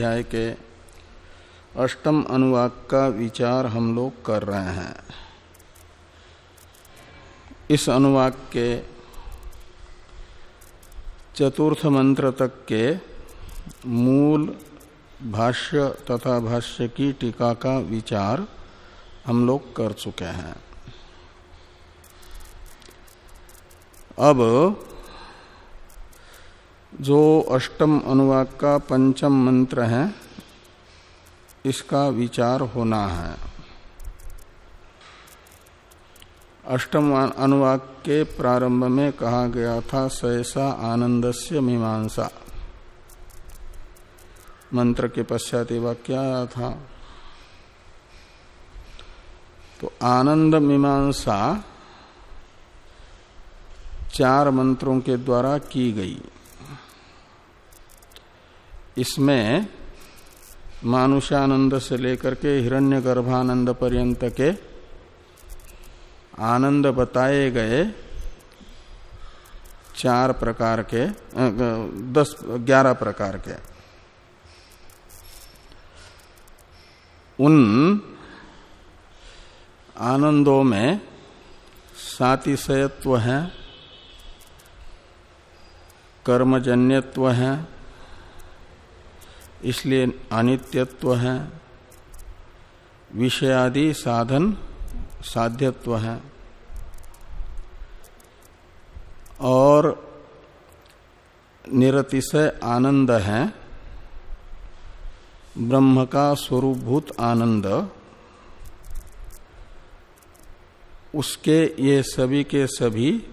अध्याय के अष्टम अनुवाक का विचार हम लोग कर रहे हैं। इस अनुवाक के चतुर्थ मंत्र तक के मूल भाष्य तथा भाष्य की टीका का विचार हम लोग कर चुके हैं। अब जो अष्टम अनुवाक का पंचम मंत्र है, इसका विचार होना है। अष्टम अनुवाक के प्रारंभ में कहा गया था सहसा आनंदस्य मीमांसा। मंत्र के पश्चात वाक्य आया था। तो आनंद मीमांसा चार मंत्रों के द्वारा की गई। इसमें मानुषानंद से लेकर के हिरण्य गर्भानंद पर्यंत के आनंद बताए गए चार प्रकार के दस, ग्यारह प्रकार के। उन आनंदों में सातिशयत्व है, कर्मजन्यत्व है इसलिए अनित्यत्व है। विषयादि साधन साध्यत्व है। और निरतिशय आनंद है। ब्रह्म का स्वरूपभूत आनंद। उसके ये सभी के सभी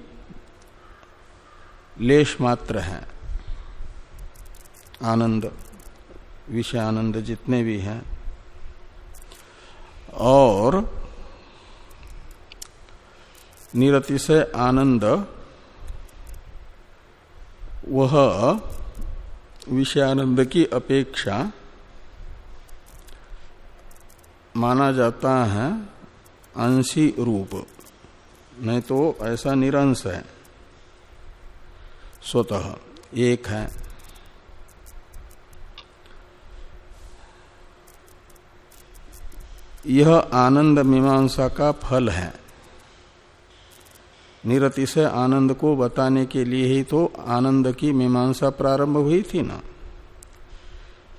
लेश मात्र हैं। आनंद। विषय आनंद जितने भी हैं। और निरतिशय आनंद, वह विषयानंद की अपेक्षा माना जाता है अंशी रूप। नहीं तो ऐसा निरंश है। स्वतः एक है। यह आनंद मीमांसा का फल है। निरति से आनंद को बताने के लिए ही तो आनंद की मीमांसा प्रारंभ हुई थी ना।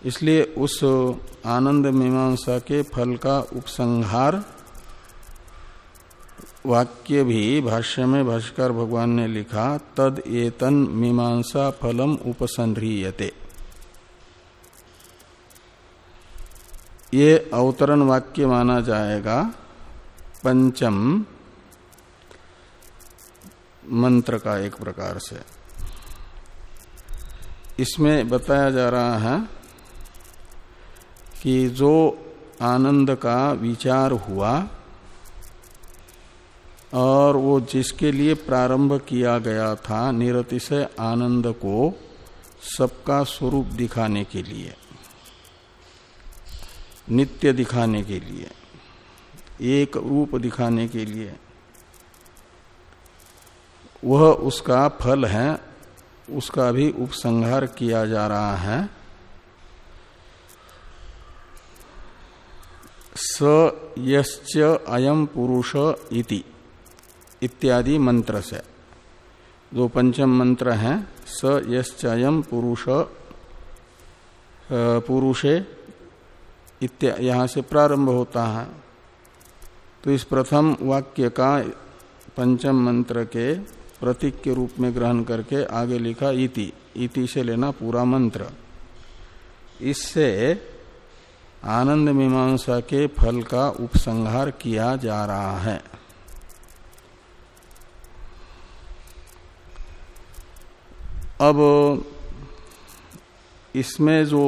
इसलिए उस आनंद मीमांसा के फल का उपसंहार वाक्य भी भाष्य में भाष्कर भगवान ने लिखा, तद एतन मीमांसा फलम उपसंह्रियते। ये अवतरण वाक्य माना जाएगा, पंचम मंत्र का एक प्रकार से। इसमें बताया जा रहा है कि जो आनंद का विचार हुआ और वो जिसके लिए प्रारंभ किया गया था, निरतिशय आनंद को सबका स्वरूप दिखाने के लिए। नित्य दिखाने के लिए, एक रूप दिखाने के लिए। वह उसका फल है, उसका भी उपसंहार किया जा रहा है। स यश्च अयम पुरुष इति, इत्यादि मंत्र से। जो पंचम मंत्र है, स यश्च अयम पुरुष पुरुषे इत्या, यहाँ से प्रारंभ होता है। तो इस प्रथम वाक्य का पंचम मंत्र के प्रतीक के रूप में ग्रहण करके आगे लिखा इति। इति से लेना पूरा मंत्र। इससे आनंद मीमांसा के फल का उपसंहार किया जा रहा है। अब इसमें जो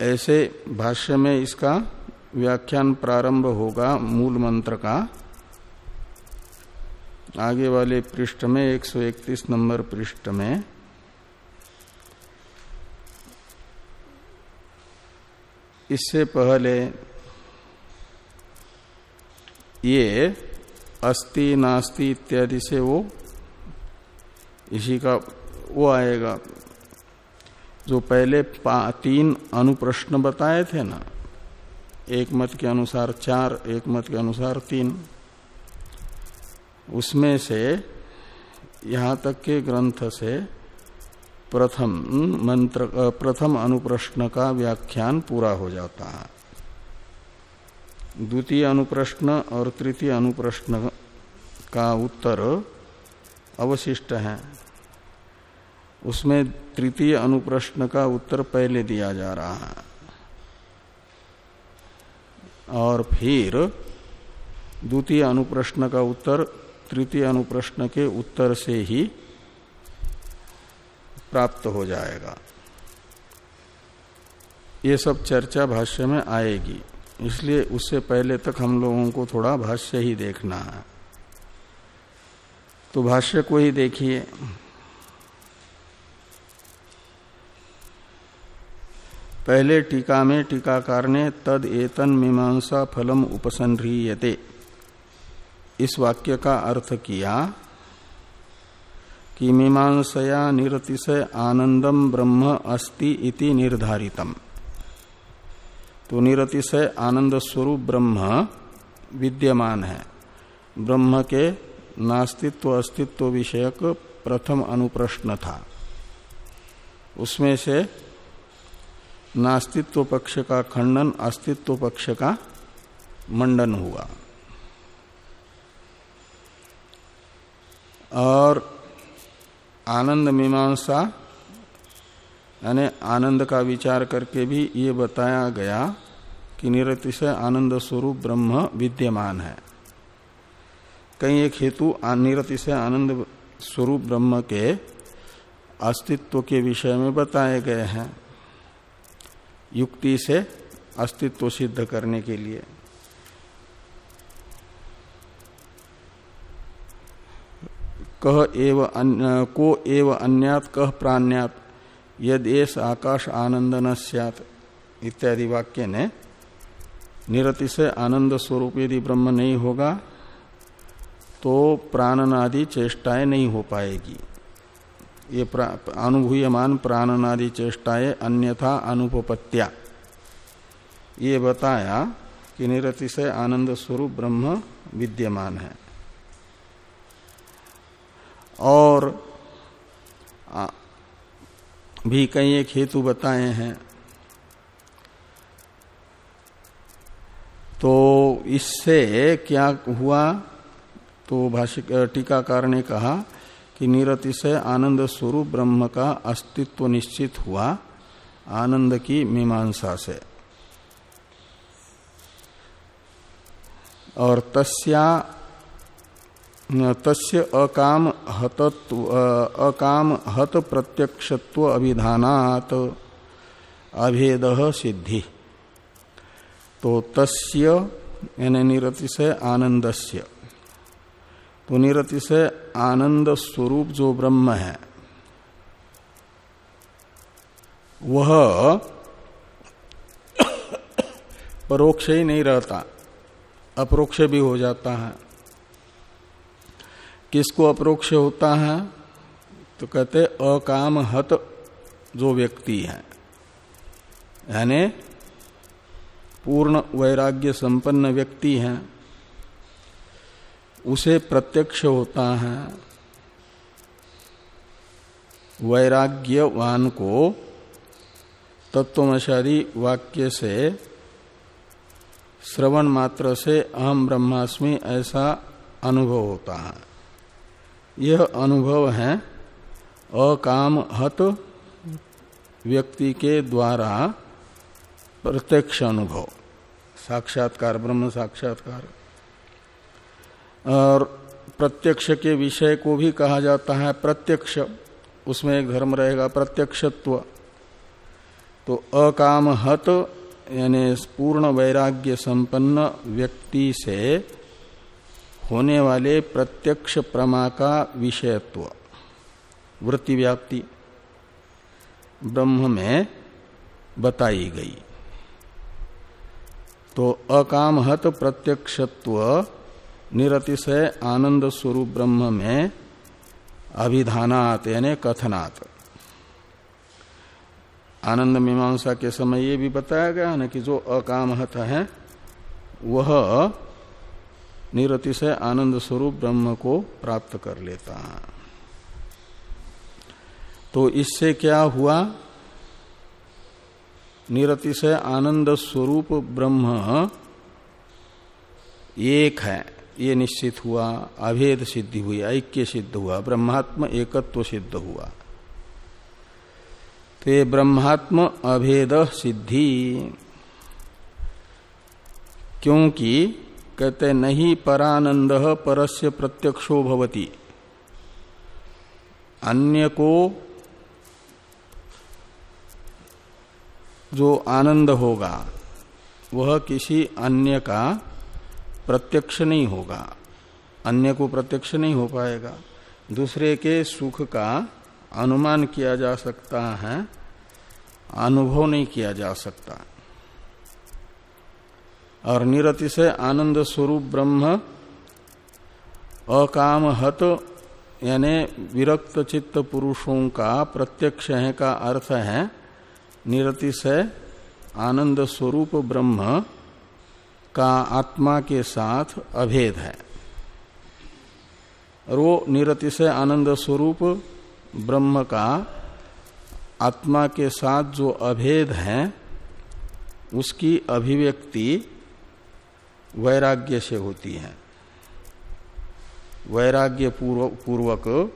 ऐसे भाष्य में इसका व्याख्यान प्रारंभ होगा मूल मंत्र का। आगे वाले पृष्ठ में 131 नंबर पृष्ठ में। इससे पहले ये अस्ति नास्ति इत्यादि से वो, इसी का वो आएगा। जो पहले तीन अनुप्रश्न बताए थे ना, एक मत के अनुसार चार, एक मत के अनुसार तीन, उसमें से यहाँ तक के ग्रंथ से प्रथम मंत्र प्रथम अनुप्रश्न का व्याख्यान पूरा हो जाता है। द्वितीय अनुप्रश्न और तृतीय अनुप्रश्न का उत्तर अवशिष्ट है। उसमें तृतीय अनुप्रश्न का उत्तर पहले दिया जा रहा है। और फिर द्वितीय अनुप्रश्न का उत्तर, तृतीय अनुप्रश्न के उत्तर से ही प्राप्त हो जाएगा। ये सब चर्चा भाष्य में आएगी, इसलिए उससे पहले तक हम लोगों को थोड़ा भाष्य ही देखना है। तो भाष्य को ही देखिए। पहले टीका में टीकाकार ने तद एतन मीमांसा फलम उपसंह्रियते। इस वाक्य का अर्थ किया कि मीमांसया निरतिशय आनंदम ब्रह्म अस्ति इति निर्धारितम। तो निरतिशय आनंद स्वरूप ब्रह्म विद्यमान है। ब्रह्म के नास्तित्व अस्तित्व विषयक प्रथम अनुप्रश्न था। उसमें से नास्तित्व पक्ष का खंडन, अस्तित्व पक्ष का मंडन हुआ। और आनंद मीमांसा, यानी आनंद का विचार करके भी ये बताया गया कि निरतिशय आनंद स्वरूप ब्रह्म विद्यमान है। कई एक हेतु निरतिशय आनंद स्वरूप ब्रह्म के अस्तित्व के विषय में बताए गए हैं। युक्ति से अस्तित्व सिद्ध करने के लिए। कह एव अन्य, को एव अन्यात कह प्राण्यात यद आकाश आनंद न सत इत्यादि वाक्य ने निरति से आनंद स्वरूप यदि ब्रह्म नहीं होगा तो प्राणनादि चेष्टाएँ नहीं हो पाएगी। ये अनुभूयमान प्राणनादि चेष्टाएँ अन्यथा अनुपत्या ये बताया कि निरति से आनंद स्वरूप ब्रह्म विद्यमान है। और भी कई एक हेतु बताए हैं। तो इससे क्या हुआ? तो भाषिक टीकाकार ने कहा कि निरतिशय आनंद स्वरूप ब्रह्म का अस्तित्व निश्चित हुआ, आनंद की मीमांसा से। और तस्या, तस्य अकाम हतत्व, अकाम हत प्रत्यक्षत्व अभिधानात अभेद सिद्धि। तो तस्य, यानी निरतिशय आनंदस्य। तो से आनंद स्वरूप जो ब्रह्म है, वह परोक्ष ही नहीं रहता, अप्रोक्ष भी हो जाता है। किसको अप्रोक्ष होता है? तो कहते अकाम हत जो व्यक्ति है, यानी पूर्ण वैराग्य संपन्न व्यक्ति है उसे प्रत्यक्ष होता है। वैराग्यवान को तत्वमशादी वाक्य से श्रवण मात्र से अहम ब्रह्मास्मि ऐसा अनुभव होता है। यह अनुभव है अकाम हत व्यक्ति के द्वारा प्रत्यक्ष अनुभव। साक्षात्कार, ब्रह्म साक्षात्कार। और प्रत्यक्ष के विषय को भी कहा जाता है, प्रत्यक्ष। उसमें एक धर्म रहेगा, प्रत्यक्षत्व। तो अकाम हत यानी पूर्ण वैराग्य संपन्न व्यक्ति से होने वाले प्रत्यक्ष प्रमा का विषयत्व, वृत्ति व्याप्ति, ब्रह्म में बताई गई। तो अकामहत प्रत्यक्षत्व निरतिशय आनंद स्वरूप ब्रह्म में अभिधानात, यानी कथनात्। आनंद मीमांसा के समय ये भी बताया गया ना कि जो अकामहत है, वह निरतिशय आनंद स्वरूप ब्रह्म को प्राप्त कर लेता है। तो इससे क्या हुआ? निरतिशय आनंद स्वरूप ब्रह्म एक है। ये निश्चित हुआ, अभेद सिद्धि हुई, ऐक्य सिद्ध हुआ, ब्रह्मात्म एकत्व सिद्ध हुआ। तो ये ब्रह्मात्म अभेद सिद्धि, क्योंकि कहते नहीं परानंद परस्य प्रत्यक्षो भवती। अन्य को जो आनंद होगा, वह किसी अन्य का प्रत्यक्ष नहीं होगा, अन्य को प्रत्यक्ष नहीं हो पाएगा। दूसरे के सुख का अनुमान किया जा सकता है, अनुभव नहीं किया जा सकता। और निरति से आनंद स्वरूप ब्रह्म अकाम हत यानी विरक्त चित्त पुरुषों का प्रत्यक्ष है का अर्थ है, निरति से आनंद स्वरूप ब्रह्म का आत्मा के साथ अभेद है। और वो निरति से आनंद स्वरूप ब्रह्म का आत्मा के साथ जो अभेद है, उसकी अभिव्यक्ति वैराग्य से होती है। वैराग्य पूर्वक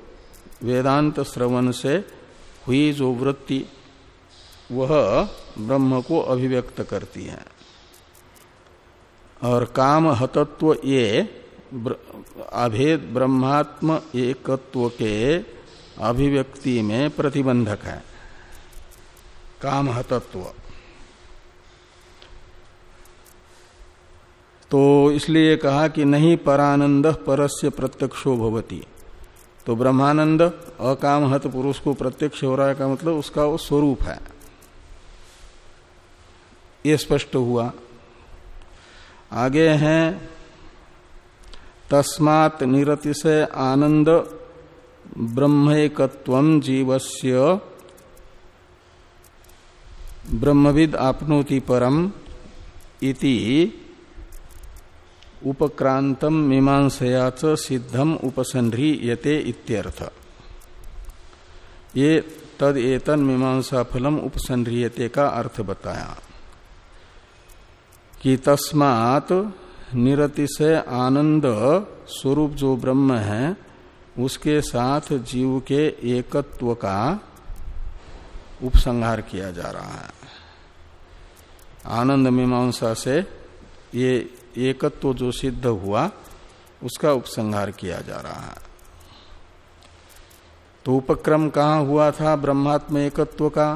वेदांत श्रवण से हुई जो वृत्ति, वह ब्रह्म को अभिव्यक्त करती है। और काम हतत्व ये अभेद ब्रह्मात्म एकत्व के अभिव्यक्ति में प्रतिबंधक है। काम हतत्व। तो इसलिए कहा कि नहीं परानंद परस्य प्रत्यक्षो भवती। तो ब्रह्मानंद अकामहत पुरुष को प्रत्यक्ष हो रहा है, का मतलब उसका वो स्वरूप है। ये स्पष्ट हुआ। आगे हैं। तस्मात् निरतिशय आनंद ब्रह्मकत्व जीवस्य। ब्रह्मविद आपनोति परम इति उपक्रांतम मीमांसयाच सिद्धम उपसंह्रियते इत्यर्थ। ये तद एतन मीमांसा फलम उपसंह्रियते का अर्थ बताया। कि तस्मात निरति से आनंद स्वरूप जो ब्रह्म है, उसके साथ जीव के एकत्व का उपसंहार किया जा रहा है। आनंद मीमांसा से ये एकत्व जो सिद्ध हुआ, उसका उपसंहार किया जा रहा है। तो उपक्रम कहाँ हुआ था ब्रह्मात्म एकत्व का?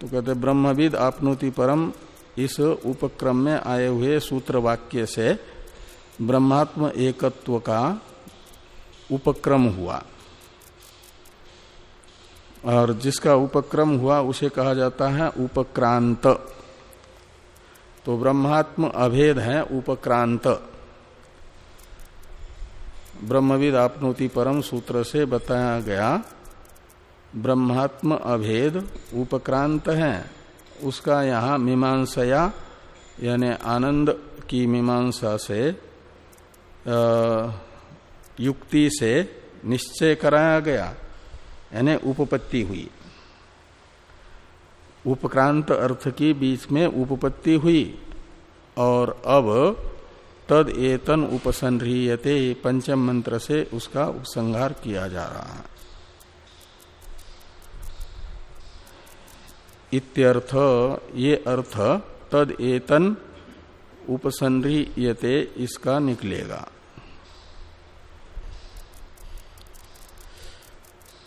तो कहते ब्रह्मविद आपनोति परम इस उपक्रम में आए हुए सूत्र वाक्य से ब्रह्मात्म एकत्व का उपक्रम हुआ। और जिसका उपक्रम हुआ, उसे कहा जाता है उपक्रांत। तो ब्रह्मात्म अभेद है उपक्रांत। ब्रह्मविद आपनोति परम सूत्र से बताया गया, ब्रह्मात्म अभेद उपक्रांत है। उसका यहाँ मीमांसया, यानी आनंद की मीमांसा से युक्ति से निश्चय कराया गया, यानी उपपत्ति हुई। उपक्रांत अर्थ की बीच में उपपत्ति हुई, और अब तद एतन उपसंह्रियते पंचम मंत्र से उसका उपसंहार किया जा रहा है। इत्यर्थ, ये अर्थ, तद एतन उपसंह्रियते इसका निकलेगा।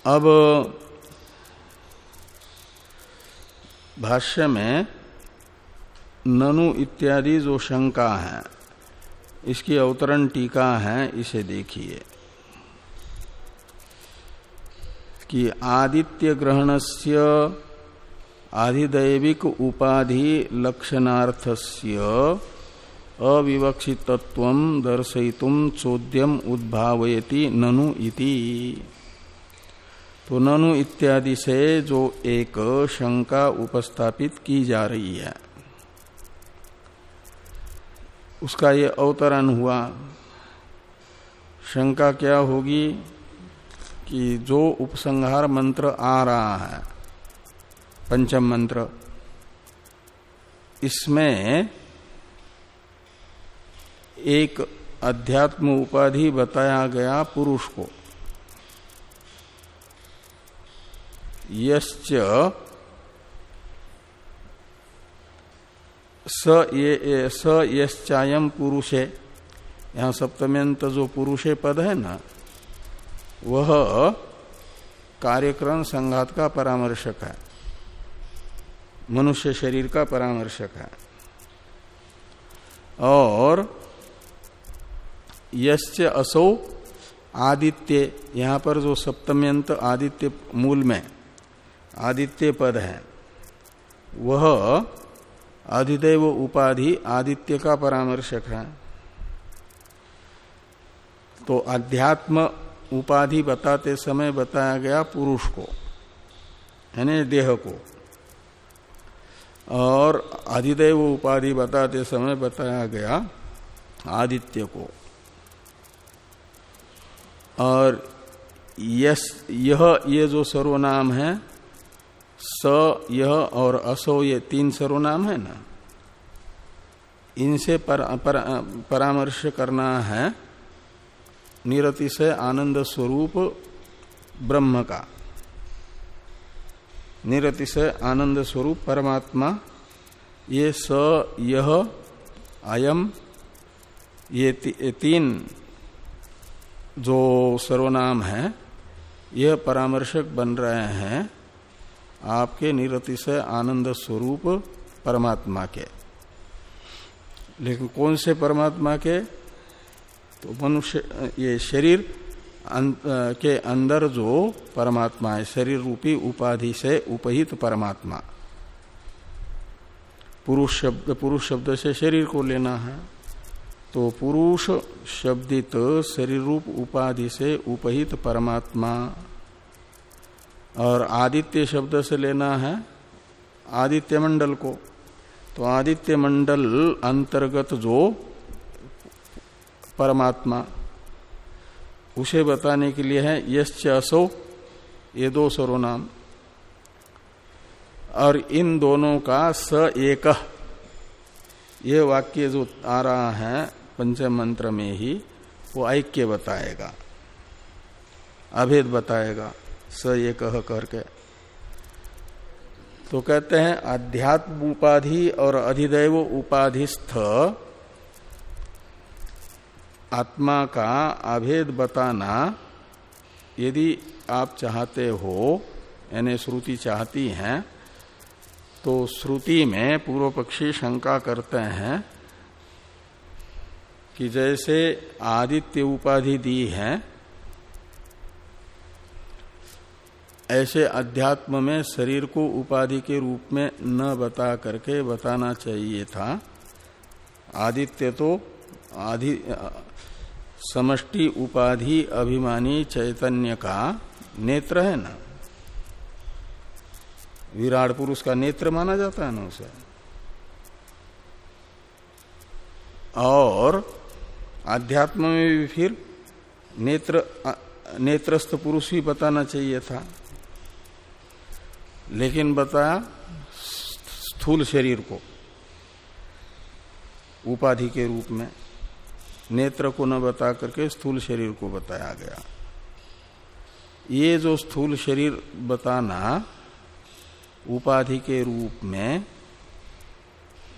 अब, भाष्य में, ननु इत्यादि जो शंका है, इसकी अवतरण टीका है, इसे देखिए। कि आदित्य ग्रहणस्य आधिदैविक उपाधि लक्षणार्थस्य अविवक्षितत्व दर्शयितुम चोद्यम उद्भावयति ननु इति। तो ननु इत्यादि से जो एक शंका उपस्थापित की जा रही है। उसका ये अवतरण हुआ। शंका क्या होगी कि जो उपसंहार मंत्र आ रहा है पंचम मंत्र। इसमें एक अध्यात्म उपाधि बताया गया पुरुष को। यश्च स ये स यश्चायम पुरुषे। यहाँ सप्तम्यंत जो पुरुषे पद है ना, वह कार्यक्रम संघात का परामर्शक है। मनुष्य शरीर का परामर्शक है। और यश्च असो आदित्य, यहाँ पर जो सप्तम्यंत आदित्य मूल में आदित्य पद है, वह अधिदेव उपाधि आदित्य का परामर्शक है। तो अध्यात्म उपाधि बताते समय बताया गया पुरुष को, यानी देह को। और अधिदेव उपाधि बताते समय बताया गया आदित्य को। और यस यह ये जो सर्वनाम है स यह और असो ये तीन सर्वनाम है ना? इनसे पर, पर, परामर्श करना है निरतिशय आनंद स्वरूप ब्रह्म का। निरतिशय आनंद स्वरूप परमात्मा ये स यह अयम ये ती, तीन जो सर्वनाम है यह परामर्शक बन रहे हैं आपके निरतिशय आनंद स्वरूप परमात्मा के। लेकिन कौन से परमात्मा के? तो मनुष्य ये शरीर के अंदर जो परमात्मा है शरीर रूपी उपाधि से उपहित परमात्मा। पुरुष शब्द पुरुष शब्द से शरीर को लेना है तो पुरुष शब्दित शरीर रूप उपाधि से उपहित परमात्मा। और आदित्य शब्द से लेना है आदित्य मंडल को। तो आदित्य मंडल अंतर्गत जो परमात्मा उसे बताने के लिए है, यश्च असो, ये दो सर्वनाम और इन दोनों का स एक। ये वाक्य जो आ रहा है पंचम मंत्र में ही, वो ऐक्य बताएगा। अभेद बताएगा, स एक करके। तो कहते हैं अध्यात्म उपाधि और अधिदैव उपाधिस्थ आत्मा का अभेद बताना यदि आप चाहते हो, यानी श्रुति चाहती हैं तो श्रुति में पूर्व पक्षी शंका करते हैं कि जैसे आदित्य उपाधि दी है, ऐसे अध्यात्म में शरीर को उपाधि के रूप में न बता करके बताना चाहिए था। आदित्य तो आदि समष्टि उपाधि अभिमानी चैतन्य का नेत्र है ना? विराट पुरुष का नेत्र माना जाता है ना उसे? और आध्यात्म में भी फिर नेत्र नेत्रस्थ पुरुष ही बताना चाहिए था। लेकिन बताया स्थूल शरीर को, उपाधि के रूप में। नेत्र को न बता करके स्थूल शरीर को बताया गया। ये जो स्थूल शरीर बताना उपाधि के रूप में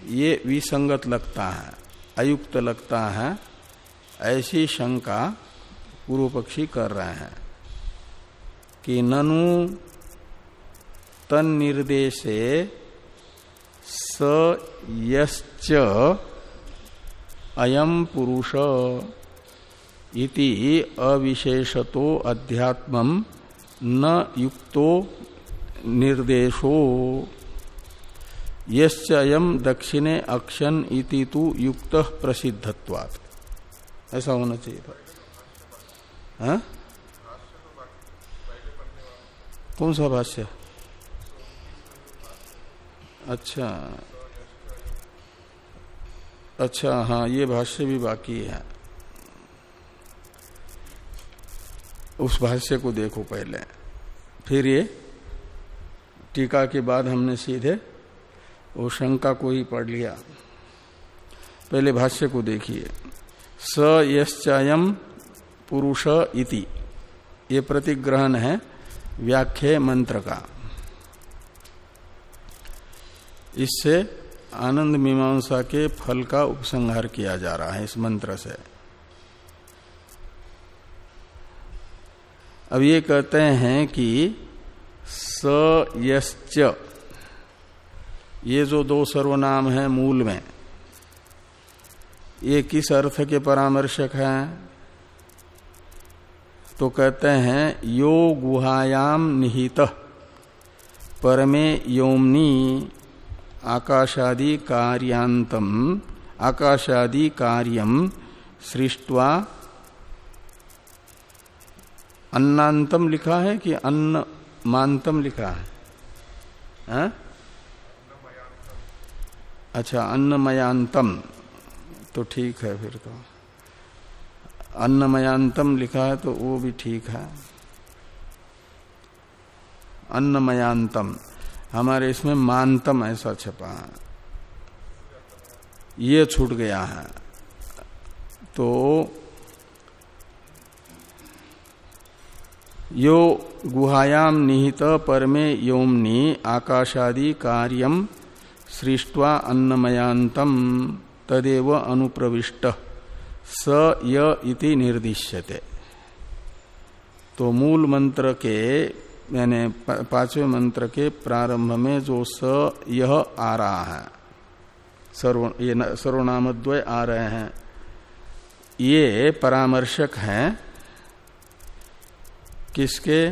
ये विसंगत लगता है, अयुक्त लगता है, ऐसी शंका पूर्व पक्षी कर रहे हैं कि ननु तन्निर्देशे स यश्च अयम पुरुष इति अविशेषतो अध्यात्म न युक्तो निर्देशो। अयम दक्षिणे अक्षन इति तु युक्त प्रसिद्धत्वात्। ऐसा होना चाहिए था। हाँ? कौन सा भाष्य? अच्छा। अच्छा हाँ ये भाष्य भी बाकी है। उस भाष्य को देखो पहले। फिर ये टीका के बाद हमने सीधे वो शंका को ही पढ़ लिया। पहले भाष्य को देखिए। स यश्चयम पुरुष इति। ये प्रतिग्रहण है व्याख्या मंत्र का। इससे आनंद मीमांसा के फल का उपसंहार किया जा रहा है इस मंत्र से। अब ये कहते हैं कि स यश्च, ये जो दो सर्वनाम है मूल में, ये किस अर्थ के परामर्शक हैं? तो कहते हैं, यो गुहायाम निहित, परमे योमनी आकाशादि कार्यांतम आकाशादि कार्यम सृष्टवा अन्नांतम लिखा है कि अन्न मानतम लिखा है? हा? अच्छा अन्नमयांतम तो ठीक है फिर तो। अन्नमयांतम लिखा है तो वो भी ठीक है। अन्नमयांतम हमारे इसमें मानतम ऐसा छपा है ये छूट गया है। तो यो गुहायाम निहित परमे योमनी आकाशादि कार्यम सृष्टवा अन्नमयांतम तदेव अनुप्रविष्ट। स य इति निर्दिश्यते। तो मूल मंत्र के यानी पाँचवें मंत्र के प्रारंभ में जो स, यह आ रहा है। सर्व, ये सर्वनामद्वय आ रहे हैं। ये परामर्शक हैं। किसके?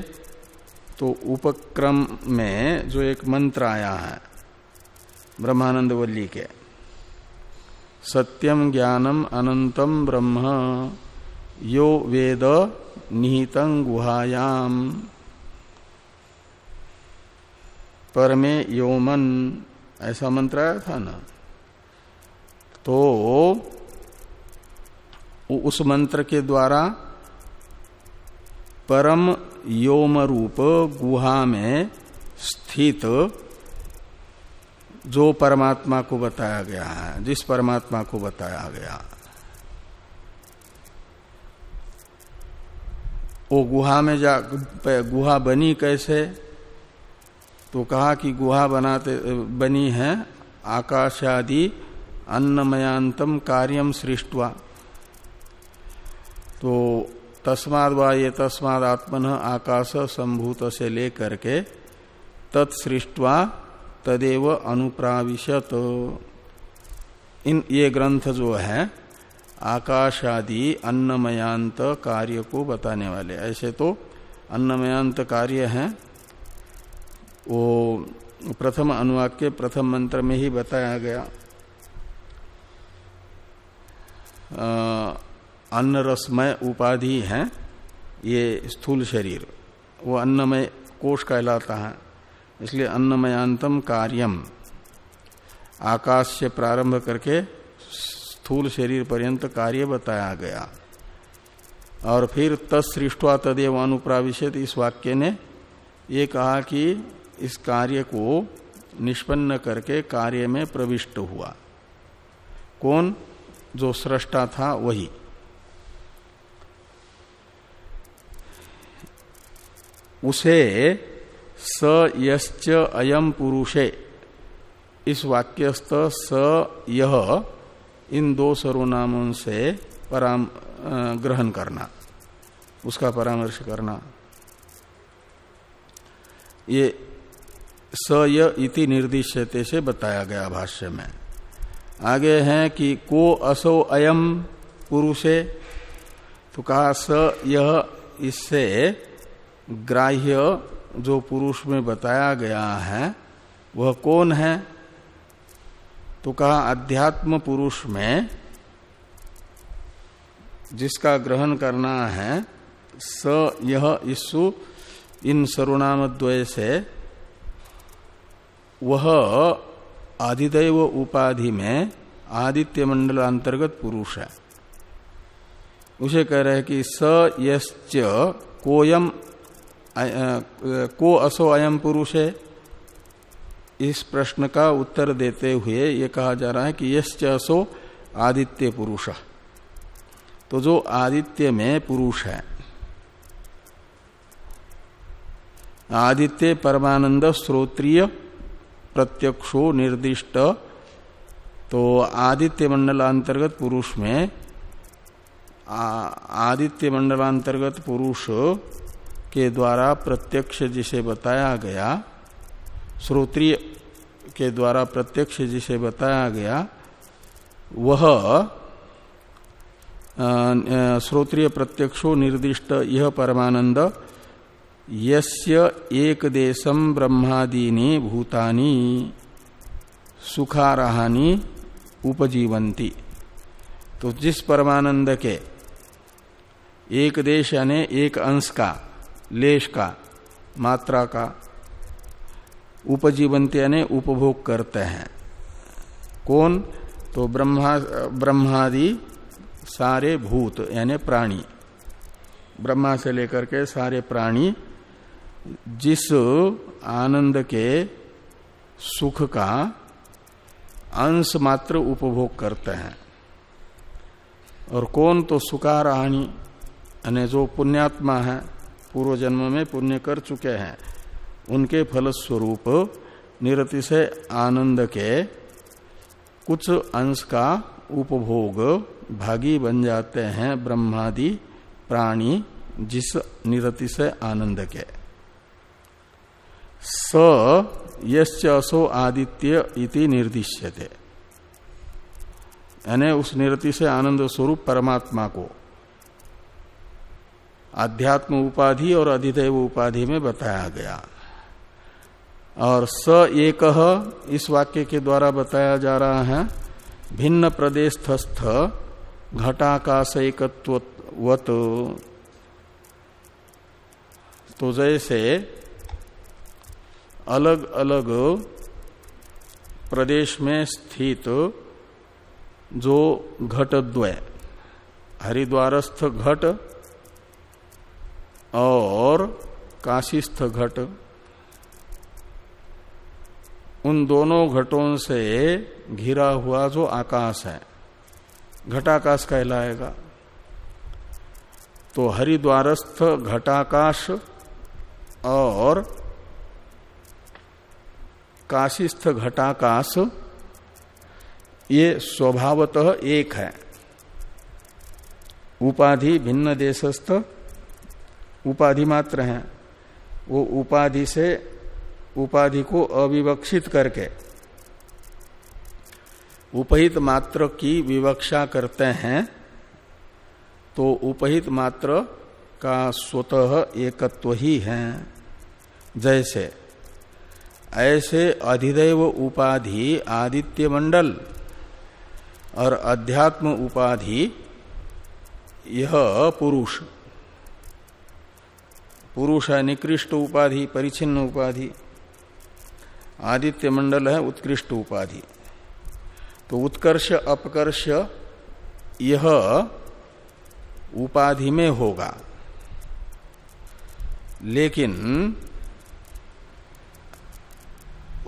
तो उपक्रम में जो एक मंत्र आया है ब्रह्मानंद वल्ली के। सत्यम ज्ञानम अनंतम ब्रह्म, यो वेद निहितं गुहायाम। परमे योमन, ऐसा मंत्र आया था ना? तो उस मंत्र के द्वारा परम योम रूप गुहा में स्थित जो परमात्मा को बताया गया है, जिस परमात्मा को बताया गया, वो गुहा में जा, गुहा बनी कैसे? तो कहा कि गुहा बनाते, बनी है, आकाशादि अन्नमयांतम कार्यम सृष्टवा। तो तस्माद व ये तस्माद आत्मन आकाश संभूत से लेकर के तत्सृष्टवा तदेव अनुप्राविशत। इन, ये ग्रंथ जो है, आकाशादि अन्नमयांत कार्य को बताने वाले। ऐसे तो अन्नमयांत कार्य हैं वो प्रथम अनुवाक के प्रथम मंत्र में ही बताया गया। अन्न रसमय उपाधि है, ये स्थूल शरीर। वो अन्नमय कोष कहलाता है, इसलिए अन्नमयांतम कार्यम। आकाश से प्रारंभ करके स्थूल शरीर पर्यंत कार्य बताया गया। और फिर तत्सृष्टवा तदेव अनुप्राविशत इस वाक्य ने ये कहा कि इस कार्य को निष्पन्न करके कार्य में प्रविष्ट हुआ। कौन? जो सृष्टा था वही। उसे स यश्च अयम पुरुषे। इस वाक्यस्थ स यह इन दो सर्वनामों से पराम ग्रहण करना। उसका परामर्श करना। ये स य इति निर्दिश्यते से बताया गया भाष्य में। आगे है कि को असो अयम पुरुषे तो कहा स यह इससे ग्राह्य जो पुरुष में बताया गया है, वह कौन है? तो कहा अध्यात्म पुरुष में जिसका ग्रहण करना है, स यह ईसु इन सर्वनामद्वय से वह आदिदेव उपाधि में आदित्य मंडल अंतर्गत पुरुष है। उसे कह रहे हैं कि स यश्च कोयम को असो अयम पुरुष। है इस प्रश्न का उत्तर देते हुए ये कहा जा रहा है कि यश्च असो आदित्य पुरुष। तो जो आदित्य में पुरुष है। आदित्य परमानंद स्रोत्रीय प्रत्यक्षो निर्दिष्ट। तो आदित्य मंडलांतर्गत पुरुष में आदित्य मंडलांतर्गत पुरुष के द्वारा प्रत्यक्ष जिसे बताया गया, श्रोत्रिय के द्वारा प्रत्यक्ष जिसे बताया गया, वह श्रोत्रिय प्रत्यक्षो निर्दिष्ट, यह परमानंद यस्य एक देशम ब्रह्मादीनी भूतानी सुखारहानी उपजीवंती तो जिस परमानंद के एक देश यानी एक अंश का, लेश का, मात्रा का उपजीवंत यानी उपभोग करते हैं। कौन? तो ब्रह्मा, ब्रह्मादि सारे भूत यानी प्राणी। ब्रह्मा से लेकर के सारे प्राणी जिस आनंद के सुख का अंश मात्र उपभोग करते हैं। और कौन तो सुकार हानि यानी जो पुण्यात्मा है, पूर्व जन्म में पुण्य कर चुके हैं, उनके फलस्वरूप निरति से आनंद के कुछ अंश का उपभोग भागी बन जाते हैं ब्रह्मादि प्राणी जिस निरति से आनंद के। स यसो आदित्य इति निर्दिश्यते। यानी उस निरति से आनंद स्वरूप परमात्मा को आध्यात्म उपाधि और अधिदेव उपाधि में बताया गया। और स एक इस वाक्य के द्वारा बताया जा रहा है, भिन्न प्रदेश प्रदेशस्थ घटाकाश एकत्वत तो जैसे अलग अलग प्रदेश में स्थित जो घटद्वय हरिद्वारस्थ घट और काशीस्थ घट, उन दोनों घटों से घिरा हुआ जो आकाश है, घटाकाश कहलाएगा। तो हरिद्वारस्थ, घटाकाश और काशीस्थ घटाकाश, ये स्वभावतः एक है। उपाधि भिन्न देशस्थ, उपाधि मात्र हैं। वो उपाधि से उपाधि को अविवक्षित करके, उपहित मात्र की विवक्षा करते हैं तो उपहित मात्र का स्वतः एकत्व ही है, जैसे ऐसे अधिदेव उपाधि आदित्य मंडल और अध्यात्म उपाधि, यह पुरुष। पुरुष है निकृष्ट उपाधि परिचिन्न उपाधि। आदित्य मंडल है उत्कृष्ट उपाधि। तो उत्कर्ष, अपकर्ष, यह उपाधि में होगा। लेकिन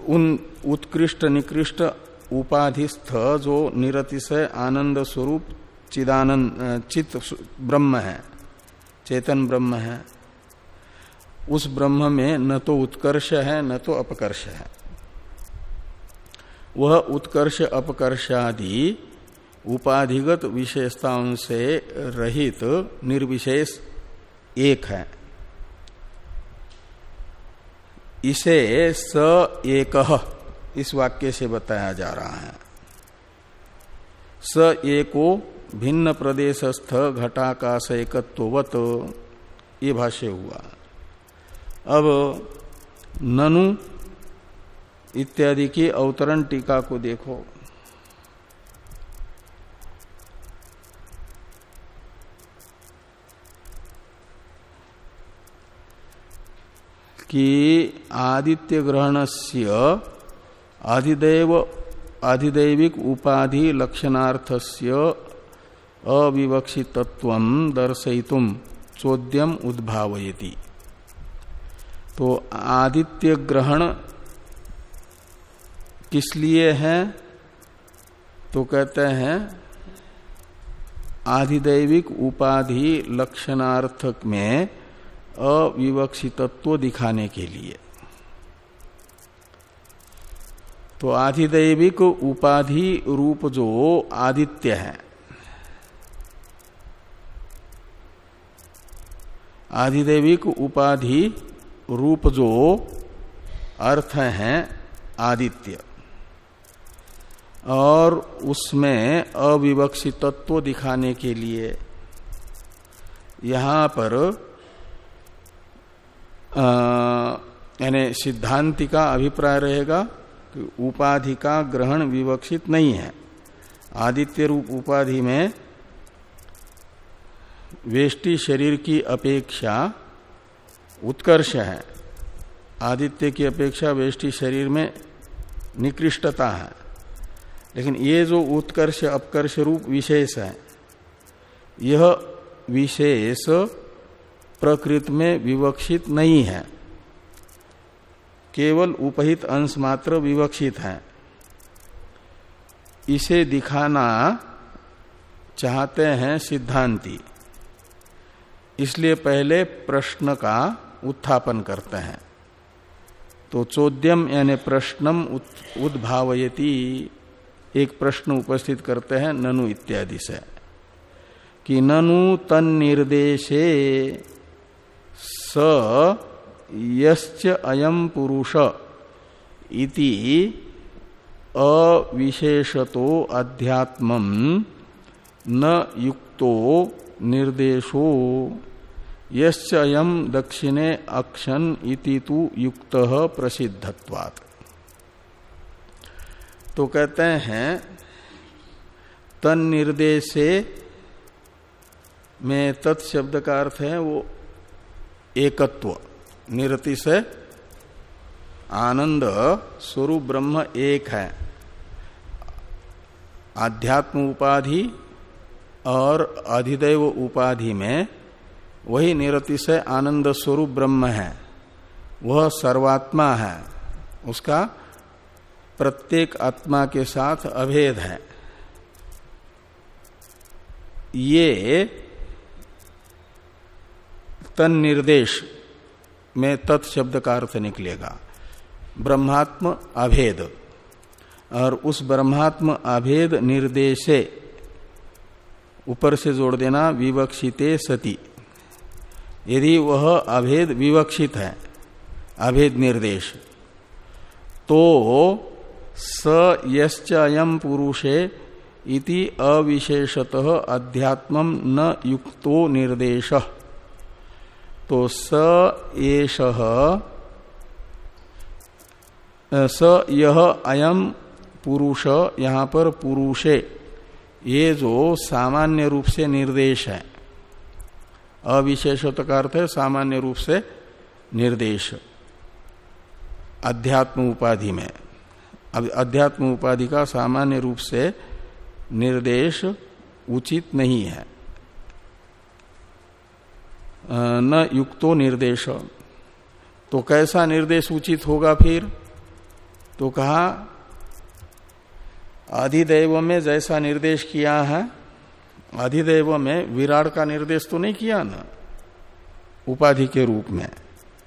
उन उत्कृष्ट निकृष्ट उपाधिस्थ जो निरतिशय आनंद स्वरूप चिदानंद चित ब्रह्म है, चेतन ब्रह्म है, उस ब्रह्म में न तो उत्कर्ष है, न तो अपकर्ष है। वह उत्कर्ष अपकर्ष आदि उपाधिगत विशेषताओं से रहित निर्विशेष एक है। इसे स एक इस वाक्य से बताया जा रहा है। स एको भिन्न प्रदेशस्थ घटाकाश एकत्वत ये भाष्य हुआ। अब ननु इत्यादि की अवतरण टीका को देखो। कि आदित्य ग्रहण से अधिदेव, अधिदैविक उपाधि लक्षणार्थस्य अविवक्षितत्व दर्शयितुम चोद्यम उद्भावयति। तो आदित्य ग्रहण किस लिए है? तो कहते हैं, आधिदैविक उपाधि लक्षणार्थक में अविवक्षितत्व दिखाने के लिए। तो आधिदैविक उपाधि रूप जो आदित्य है, आधिदैविक उपाधि रूप जो अर्थ है आदित्य, और उसमें अविवक्षितत्व दिखाने के लिए यहाँ पर यानी सिद्धांति का अभिप्राय रहेगा कि उपाधि का ग्रहण विवक्षित नहीं है। आदित्य रूप उपाधि में वेष्टि शरीर की अपेक्षा उत्कर्ष है। आदित्य की अपेक्षा वेष्टि शरीर में निकृष्टता है। लेकिन ये जो उत्कर्ष, अपकर्ष रूप विशेष है, यह विशेष प्रकृति में विवक्षित नहीं है। केवल उपहित अंश मात्र विवक्षित है। इसे दिखाना चाहते हैं सिद्धांती। इसलिए पहले प्रश्न का उत्थापन करते हैं। तो चौद्यम यानी प्रश्नम उद्भावयती, एक प्रश्न उपस्थित करते हैं ननु इत्यादि से। कि ननु तन निर्देशे स यश्च अयम पुरुष इति अविशेषतो अध्यात्म न युक्तो निर्देशो। यश्चयम दक्षिणे अक्षन इति तु युक्त प्रसिद्धत्वात्। तो कहते हैं तन निर्देशे में तत्शब्द का अर्थ है वो एकत्व, निरति से आनंद स्वरूप ब्रह्म एक है। आध्यात्म उपाधि और अधिदैव उपाधि में वही निरतिशय आनंद स्वरूप ब्रह्म है। वह सर्वात्मा है। उसका प्रत्येक आत्मा के साथ अभेद है। ये तन निर्देश में तत्शब्द का अर्थ निकलेगा। ब्रह्मात्म अभेद। और उस ब्रह्मात्म अभेद निर्देशे ऊपर से जोड़ देना विवक्षिते सती। यदि वह अभेद विवक्षित है, अभेद निर्देश तो स यश्चयम पुरुषे इति अविशेषतः अध्यात्म न युक्तो निर्देश। तो स एष स यह अयम पुरुष, यहाँ पर पुरुषे। ये जो सामान्य रूप से निर्देश है। अविशेषत का अर्थ है सामान्य रूप से निर्देश। अध्यात्म उपाधि में। अब अध्यात्म उपाधि का सामान्य रूप से निर्देश उचित नहीं है। न युक्तो निर्देश। तो कैसा निर्देश उचित होगा फिर? तो कहा अधिदेव में जैसा निर्देश किया है अधिदेव में विराट का निर्देश तो नहीं किया ना? उपाधि के रूप में।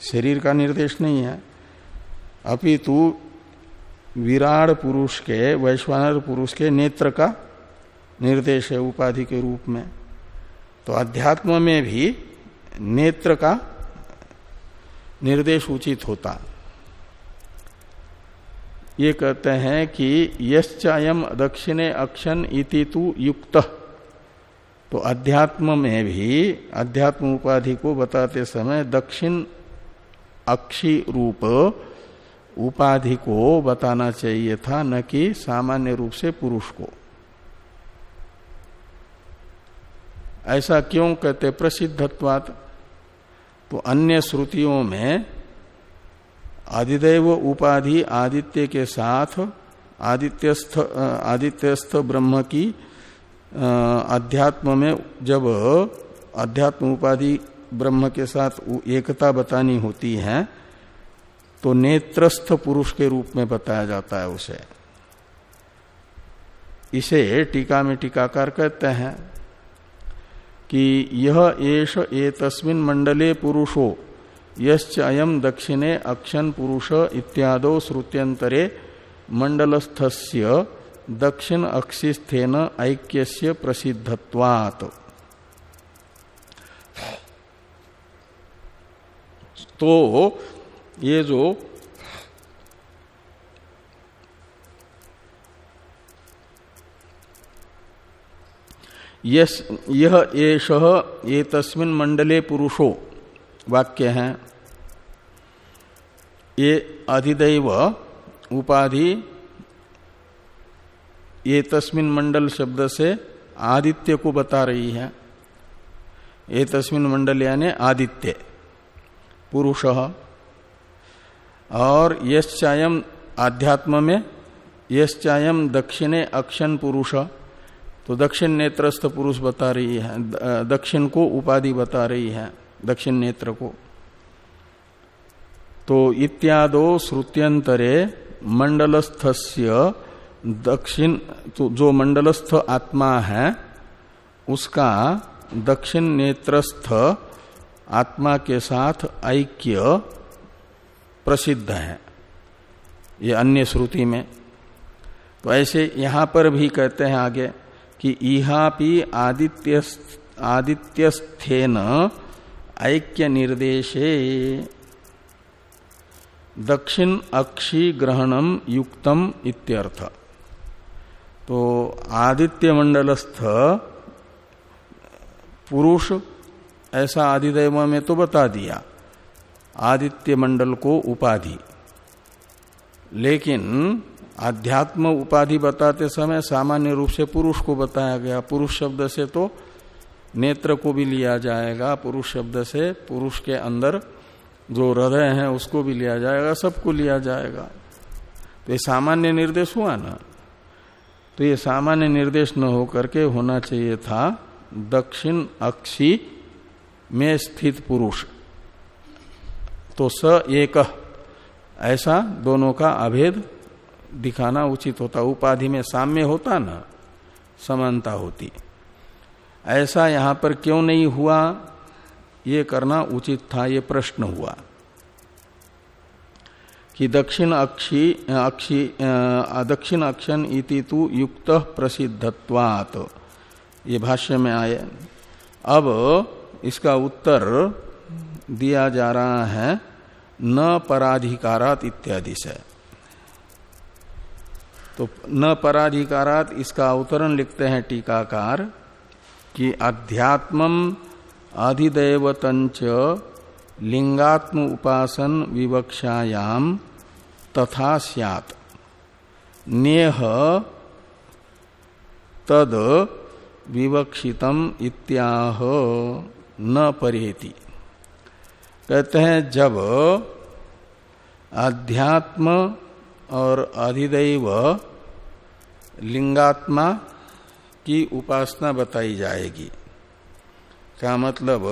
शरीर का निर्देश नहीं है। अपितु विराट पुरुष के, वैश्वानर पुरुष के नेत्र का निर्देश है उपाधि के रूप में। तो अध्यात्म में भी नेत्र का निर्देश उचित होता। ये कहते हैं कि यश्चायम दक्षिणे अक्षन इति तु युक्त। तो अध्यात्म में भी, अध्यात्म उपाधि को बताते समय दक्षिण अक्षी रूप उपाधि को बताना चाहिए था, न कि सामान्य रूप से पुरुष को। ऐसा क्यों कहते प्रसिद्धत्वात तो अन्य श्रुतियों में आदिदेव उपाधि आदित्य के साथ आदित्यस्थ आदित्यस्थ ब्रह्म की अध्यात्म में जब अध्यात्म उपाधि ब्रह्म के साथ एकता बतानी होती है तो नेत्रस्थ पुरुष के रूप में बताया जाता है उसे। इसे टीका में टीकाकार कहते हैं। कि यह एष ए तस्मिन मंडले पुरुषो, यश्च अयम दक्षिणे अक्षन पुरुष इत्यादो श्रुत्यंतरे मंडलस्थस्य दक्षिण अक्षिस्थेन ऐक्यस्य प्रसिद्धत्वात्। तो ये जो यह एष ये तस्मिन मंडले पुरुषो वाक्य है। ये अधिदैव, उपाधि ये तस्मिन मंडल शब्द से आदित्य को बता रही है। ये तस्मिन मंडल यानी आदित्य, पुरुष। और यश्चायम आध्यात्म में यश्चायम दक्षिणे अक्षन पुरुष। तो दक्षिण नेत्रस्थ पुरुष बता रही है दक्षिण को उपाधि बता रही है, दक्षिण नेत्र को। तो इत्यादो श्रुत्यंतरे मंडलस्थस्य दक्षिण तो जो मंडलस्थ आत्मा है, उसका दक्षिण नेत्रस्थ आत्मा के साथ ऐक्य प्रसिद्ध है, ये अन्य श्रुति में। तो ऐसे यहाँ पर भी कहते हैं आगे कि इहापि आदित्य आदित्यस्थेन ऐक्य निर्देशे दक्षिण अक्षी ग्रहणम युक्तम इत्यर्थ। तो आदित्य मंडलस्थ पुरुष ऐसा आदिदेव में तो बता दिया आदित्य मंडल को उपाधि। लेकिन आध्यात्म उपाधि बताते समय सामान्य रूप से पुरुष को बताया गया। पुरुष शब्द से तो नेत्र को भी लिया जाएगा। पुरुष शब्द से पुरुष के अंदर जो हृदय है, उसको भी लिया जाएगा, सबको लिया जाएगा। तो ये सामान्य निर्देश हुआ ना? तो ये सामान्य निर्देश न होकर के होना चाहिए था, दक्षिण अक्षी में स्थित पुरुष। तो स एक, ऐसा दोनों का अभेद दिखाना उचित होता, उपाधि में साम्य होता ना, समानता होती। ऐसा यहाँ पर क्यों नहीं हुआ? ये करना उचित था, ये प्रश्न हुआ। कि दक्षिण अक्षी अक्षी दक्षिण अक्षन इति तु युक्त प्रसिद्धत्वात। ये भाष्य में आए। अब इसका उत्तर दिया जा रहा है, न पराधिकारात इत्यादि से। तो न पराधिकारात इसका अवतरण लिखते हैं टीकाकार कि अध्यात्म अधिदेवतंच लिंगात्म उपासन विवक्षायाम तथा सियात। नेह तद विवक्षितम इत्याह न परेति कहते हैं जब अध्यात्म और अधिदैव लिंगात्मा की उपासना बताई जाएगी। क्या मतलब?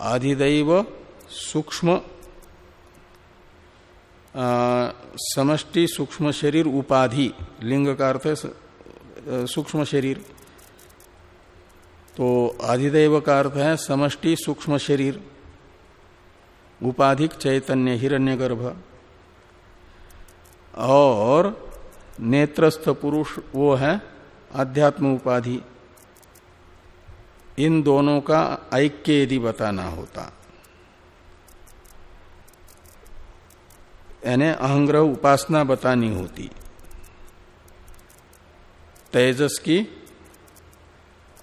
अधिदैव सूक्ष्म समष्टि सूक्ष्म शरीर उपाधि, लिंग का अर्थ है सूक्ष्म शरीर। तो अधिदेव का अर्थ है समष्टि सूक्ष्म शरीर, उपाधिक चैतन्य, हिरण्यगर्भ। और नेत्रस्थ पुरुष वो है अध्यात्म उपाधि इन दोनों का ऐक्य यदि बताना होता। यानी अहंग्रह उपासना बतानी होती। तेजस की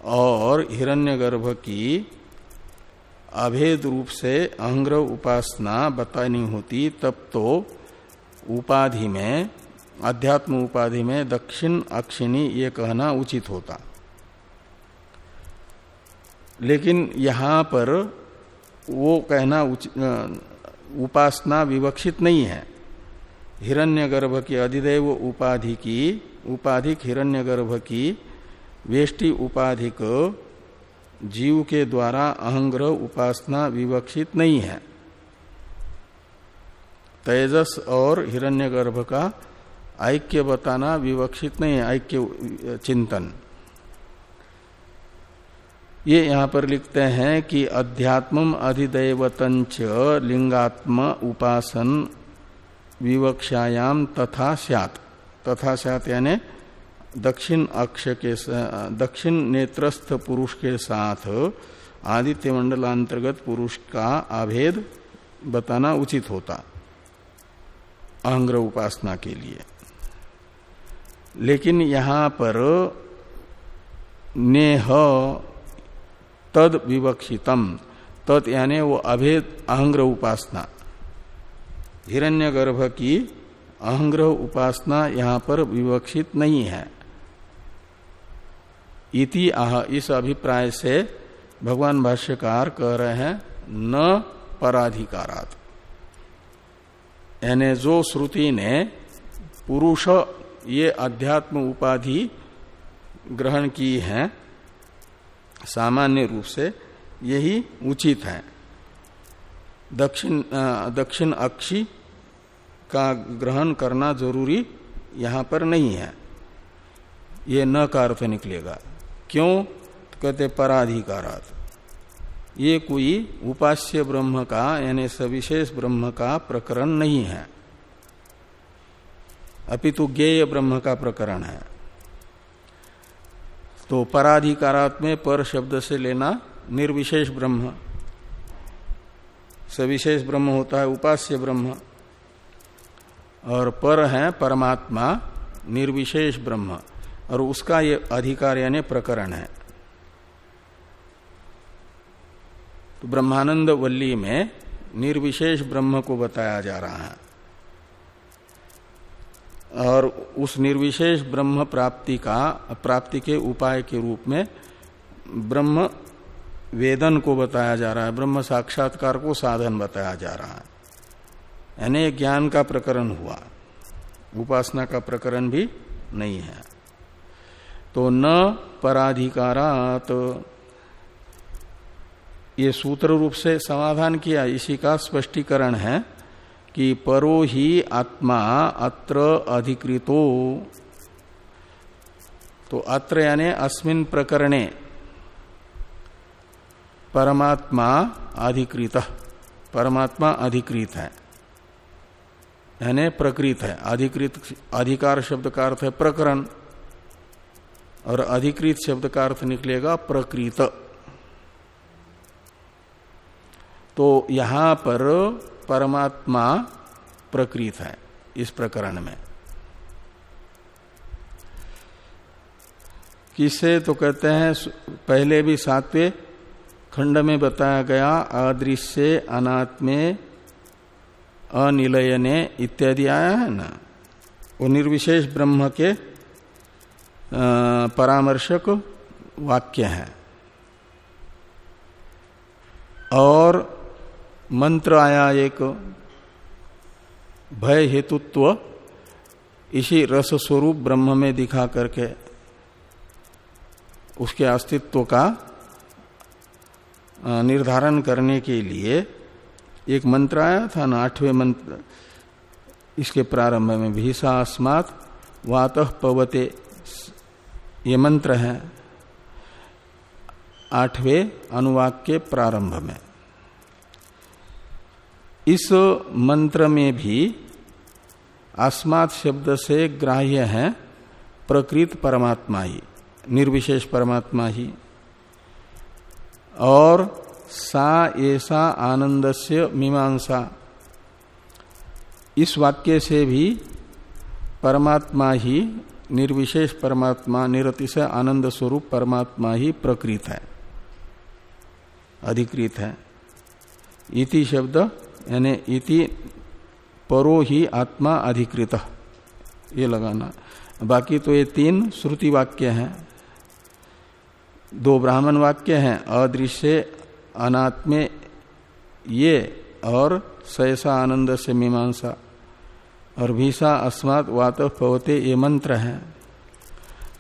और हिरण्यगर्भ की अभेद रूप से अहंग्रह उपासना बतानी होती, तब तो उपाधि में, अध्यात्म उपाधि में दक्षिण अक्षिणी ये कहना उचित होता। लेकिन यहाँ पर वो कहना उपासना विवक्षित नहीं है। हिरण्यगर्भ की अधिदेव उपाधि की, उपाधिक हिरण्यगर्भ की वेष्टि उपाधिक जीव के द्वारा अहंग्रह उपासना विवक्षित नहीं है। तेजस और हिरण्यगर्भ का ऐक्य बताना विवक्षित नहीं है, ऐक्य चिंतन। ये यहाँ पर लिखते हैं कि अध्यात्म अधिदेवतंच लिंगात्म उपासन विवक्षायाम तथा स्यात। तथा स्यात यानी दक्षिण अक्ष के दक्षिण नेत्रस्थ पुरुष के साथ आदित्य मंडलांतर्गत पुरुष का अभेद बताना उचित होता। अहंग्र उपासना के लिए। लेकिन यहाँ पर नेह तद विवक्षितम तत् यानी वो अभेद अहंग्र उपासना। हिरण्यगर्भ की अहंग्रह उपासना यहाँ पर विवक्षित नहीं है। इति आह, इस अभिप्राय से भगवान भाष्यकार कह रहे हैं, न पराधिकारात। यानी जो श्रुति ने पुरुष ये अध्यात्म उपाधि ग्रहण की है। सामान्य रूप से यही उचित है। दक्षिण दक्षिण अक्षी का ग्रहण करना ज़रूरी यहाँ पर नहीं है। ये न का अर्थ निकलेगा। क्यों? कहते पराधिकारात। ये कोई उपास्य ब्रह्म का, यानी सविशेष ब्रह्म का प्रकरण नहीं है। अपितु ज्ञेय ब्रह्म का प्रकरण है। तो पराधिकारात में पर शब्द से लेना निर्विशेष ब्रह्म। सविशेष ब्रह्म होता है उपास्य ब्रह्म। और पर है परमात्मा, निर्विशेष ब्रह्म। और उसका ये अधिकार, यानी प्रकरण है। तो ब्रह्मानंद वल्ली में निर्विशेष ब्रह्म को बताया जा रहा है। और उस निर्विशेष ब्रह्म प्राप्ति का, प्राप्ति के उपाय के रूप में ब्रह्म वेदन को बताया जा रहा है, ब्रह्म साक्षात्कार को साधन बताया जा रहा है। यानी ज्ञान का प्रकरण हुआ, उपासना का प्रकरण भी नहीं है। तो न पराधिकारात ये सूत्र रूप से समाधान किया। इसी का स्पष्टीकरण है कि परो ही आत्मा अत्र अधिकृतो। तो अत्र यानी अस्मिन प्रकरणे परमात्मा अधिकृत। परमात्मा अधिकृत है। यानी प्रकृत है। अधिकृत अधिकार शब्द का अर्थ है प्रकरण। और अधिकृत शब्द का अर्थ निकलेगा प्रकृत। तो यहाँ पर परमात्मा प्रकृत है, इस प्रकरण में। किसे तो कहते हैं पहले भी सातवें खंड में बताया गया अदृश्य अनात्मे अनिलयने इत्यादि आया है ना? वो निर्विशेष ब्रह्म के परामर्शक वाक्य है। और मंत्र आया एक, भय हेतुत्व, इसी रस स्वरूप ब्रह्म में दिखा करके, उसके अस्तित्व का निर्धारण करने के लिए एक मंत्र आया था ना, आठवें मंत्र, इसके प्रारंभ में भीषा अस्मात वात पवते, ये मंत्र है, आठवें अनुवाक के प्रारंभ में। इस मंत्र में भी अस्मात् शब्द से ग्राह्य है, प्रकृत परमात्मा ही, निर्विशेष परमात्मा ही। और सा ऐसा आनंद से मीमांसा, इस वाक्य से भी परमात्मा ही, निर्विशेष परमात्मा, निरतिशय आनंद स्वरूप परमात्मा ही प्रकृत है, अधिकृत है। इति शब्द यानी इति परो ही आत्मा अधिकृत। ये लगाना। बाकी तो ये तीन श्रुति वाक्य हैं। दो ब्राह्मण वाक्य हैं, अदृश्य, अनात्मे, ये और सहसा आनंद से मीमांसा। और भीषा अस्मात वात पवते ये मंत्र है।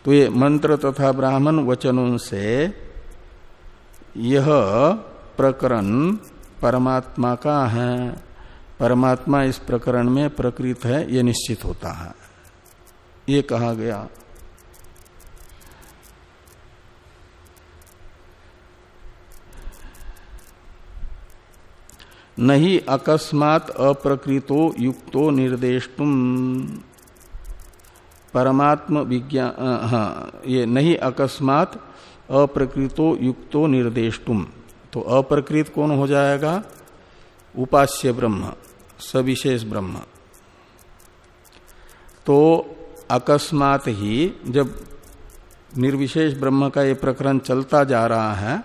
तो ये मंत्र तथा ब्राह्मण वचनों से यह प्रकरण परमात्मा का है। परमात्मा इस प्रकरण में प्रकृत है, ये निश्चित होता है। ये कहा गया। नहीं अकस्मात अप्रकृतो युक्तो निर्देशुम परमात्म विज्ञान हाँ ये नहीं अकस्मात अप्रकृतो युक्तो निर्देशुम तो अप्रकृत कौन हो जाएगा? उपास्य ब्रह्म सविशेष ब्रह्म। तो अकस्मात ही जब निर्विशेष ब्रह्म का ये प्रकरण चलता जा रहा है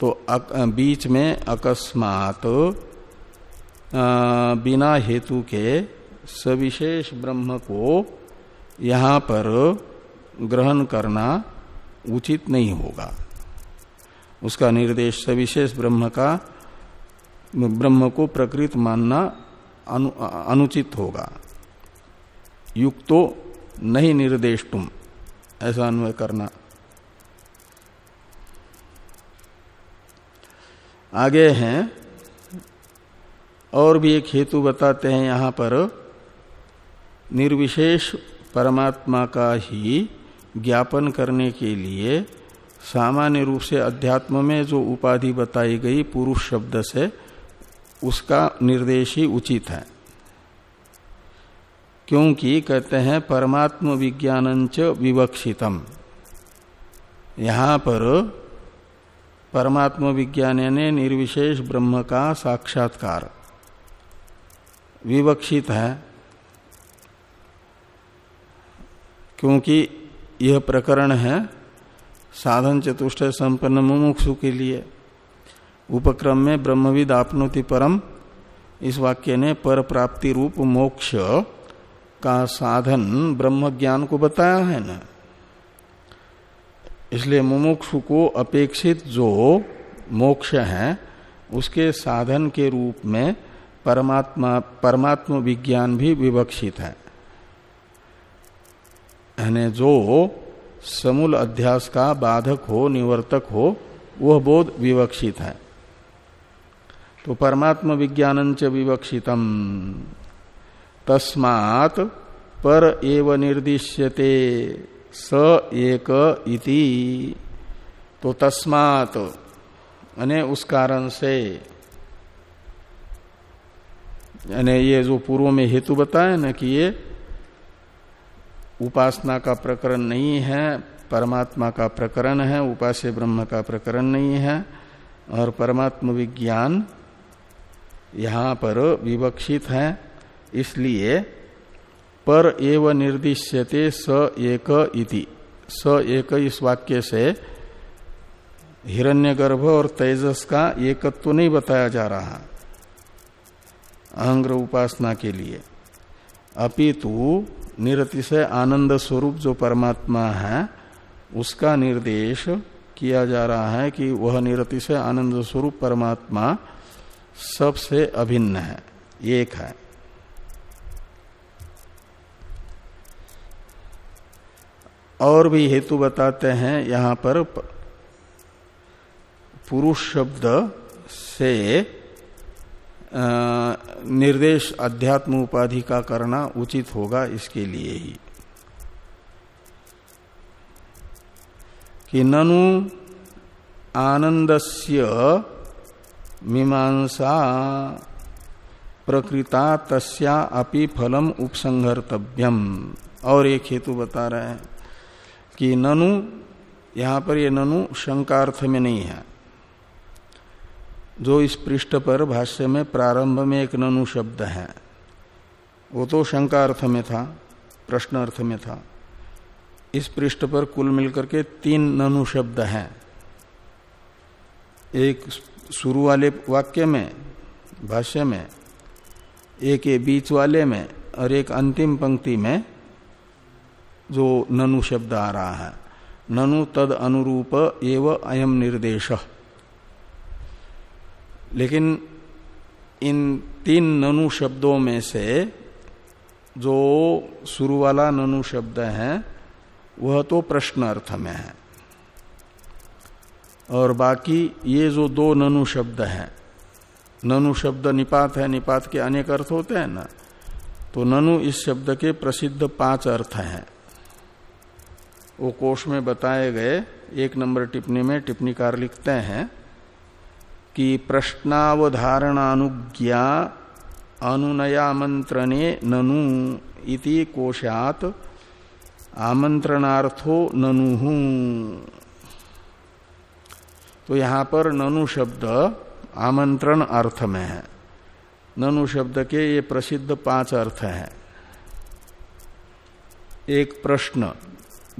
तो अक, बीच में अकस्मात बिना हेतु के सविशेष ब्रह्म को यहाँ पर ग्रहण करना उचित नहीं होगा। उसका निर्देश सविशेष ब्रह्म का ब्रह्म को प्रकृत मानना अनु, अनुचित होगा। युक्तो नहीं निर्देश तुम ऐसा अन्वय करना। आगे हैं और भी एक हेतु बताते हैं यहाँ पर निर्विशेष परमात्मा का ही ज्ञापन करने के लिए सामान्य रूप से अध्यात्म में जो उपाधि बताई गई पुरुष शब्द से, उसका निर्देश ही उचित है। क्योंकि कहते हैं, परमात्म विज्ञानंच विवक्षितम। यहाँ पर परमात्म विज्ञान ने निर्विशेष ब्रह्म का साक्षात्कार। विवक्षित है। क्योंकि यह प्रकरण है साधन चतुष्ट संपन्न मुमुक्षु के लिए। उपक्रम में ब्रह्मविद आपनोति परम। इस वाक्य ने पर प्राप्ति रूप मोक्ष का साधन ब्रह्म ज्ञान को बताया है ना। इसलिए मुमुक्षु को अपेक्षित जो मोक्ष है, उसके साधन के रूप में परमात्मा, परमात्म विज्ञान भी विवक्षित है। जो समूल अध्यास का बाधक हो, निवर्तक हो, वह बोध विवक्षित है। तो परमात्म विज्ञान च विवक्षितम। तस्मात् पर एव निर्दिश्यते, स एक इति। तो तस्मात, अने उस कारण से ये जो पूर्व में हेतु बताया ना कि ये उपासना का प्रकरण नहीं है, परमात्मा का प्रकरण है, उपास्य ब्रह्म का प्रकरण नहीं है, और परमात्म विज्ञान यहाँ पर विवक्षित है, इसलिए पर एव निर्दिश्यते स एक इति। स एक इस वाक्य से हिरण्यगर्भ और तेजस का एकत्व तो नहीं बताया जा रहा, अहंग्र उपासना के लिए। अपितु निरतिशय आनंद स्वरूप जो परमात्मा है, उसका निर्देश किया जा रहा है कि वह निरतिशय आनंद स्वरूप परमात्मा सबसे अभिन्न है। एक है। और भी हेतु बताते हैं, यहाँ पर पुरुष शब्द से निर्देश अध्यात्म उपाधि का करना उचित होगा इसके लिए ही। कि ननु आनंदस्य मीमांसा प्रकृता तस्या अपि फलम उपसंहर्तव्यम। और एक हेतु बता रहे हैं कि ननु, यहाँ पर ये ननु शंकार्थ में नहीं है। जो इस पृष्ठ पर भाष्य में प्रारंभ में एक ननु शब्द है। वो तो शंका अर्थ में था, प्रश्न अर्थ में था। इस पृष्ठ पर कुल मिलकर के तीन ननु शब्द हैं। एक शुरू वाले वाक्य में, भाष्य में, एक ये बीच वाले में और एक अंतिम पंक्ति में जो ननु शब्द आ रहा है। ननु तद अनुरूप एवं अयम निर्देश। लेकिन इन तीन ननु शब्दों में से जो शुरू वाला ननु शब्द है, वह तो प्रश्न अर्थ में है। और बाकी ये जो दो ननु शब्द हैं, ननु शब्द निपात है, निपात के अनेक अर्थ होते हैं ना तो ननु इस शब्द के प्रसिद्ध पाँच अर्थ हैं। वो कोष में बताए गए, एक नंबर टिप्पणी में टिप्पणीकार लिखते हैं कि प्रश्नावधारणानुज्ञा अनुनयामंत्रणे ननु इति कोशात आमंत्रणार्थो ननु। तो यहाँ पर ननु शब्द आमंत्रण अर्थ में है। ननु शब्द के ये प्रसिद्ध पाँच अर्थ हैं। एक प्रश्न,